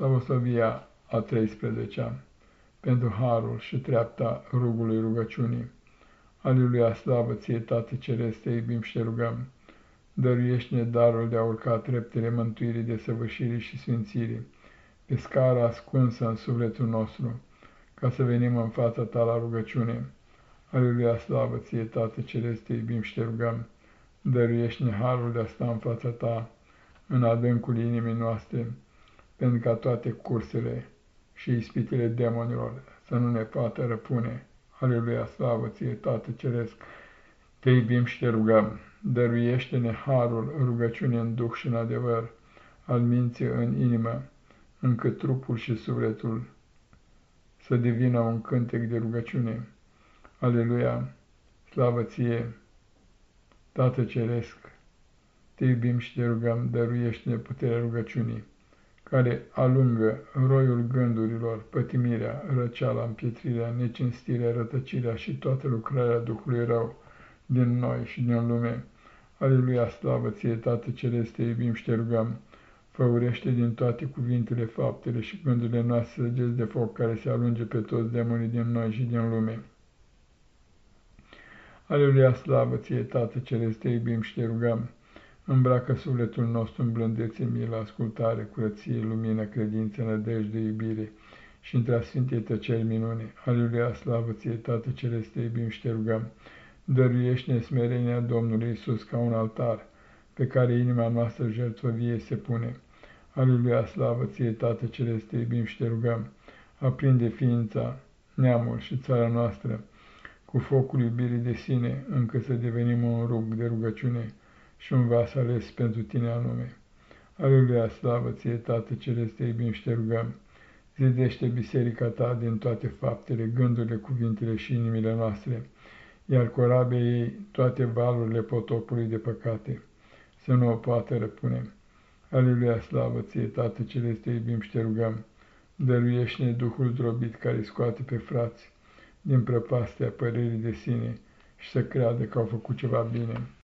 Slavosovia a 13-a, pentru harul și treapta rugului rugăciunii. Aleluia, slavă ție, Tată Ceresc, te iubim și te rugăm. Dăruiește-ne darul de a urca treptele mântuirii, de săvârșirii și sfințirii, pe scara ascunsă în sufletul nostru, ca să venim în fața ta la rugăciune. Aleluia, slavă ție, Tată Ceresc, te iubim și te rugăm. Dăruiește-ne harul de a sta în fața ta, în adâncul inimii noastre, pentru ca toate cursele și ispitele demonilor să nu ne poată răpune. Aleluia, slavă ție, Tată Ceresc, te iubim și te rugăm, dăruiește-ne harul, rugăciune în duh și în adevăr, al minții în inimă, încât trupul și sufletul să devină un cântec de rugăciune. Aleluia, slavă ție, Tată Ceresc, te iubim și te rugăm, dăruiește-ne puterea rugăciunii care alungă roiul gândurilor, pătimirea, răceala, împietrirea, necinstirea, rătăcirea și toată lucrarea Duhului rău din noi și din lume. Aleluia, slavă ție, Tată Celeste, te iubim și te rugăm, făurește din toate cuvintele, faptele și gândurile noastre săgeți de foc care se alunge pe toți demonii din noi și din lume. Aleluia, slavă ție, Tată Celeste, te iubim și te rugăm, Îmbracă sufletul nostru în blândețe, milă, ascultare, curăție, lumină, credință, nădejde, iubire și între Sfintei tăceri minune. Aleluia, slavă ție, Tată Celeste, iubim și te rugăm. Dăruiește-ne smerenia Domnului Isus ca un altar pe care inima noastră jertfă vie se pune. Aleluia, slavă ție, Tată Celeste, iubim și te rugăm. Aprinde ființa, neamul și țara noastră cu focul iubirii de sine, încât să devenim un rug de rugăciune și un vas ales pentru tine anume. Aleluia, slavă ție, Tată Celeste, iubim și te rugăm, zidește biserica ta din toate faptele, gândurile, cuvintele și inimile noastre, iar corabia ei toate valurile potopului de păcate, să nu o poată răpune. Aleluia, slavă ție, Tată Celeste, iubim și te rugăm, dăruiește-ne Duhul drobit care scoate pe frați din prăpastea părerii de sine și să creadă că au făcut ceva bine.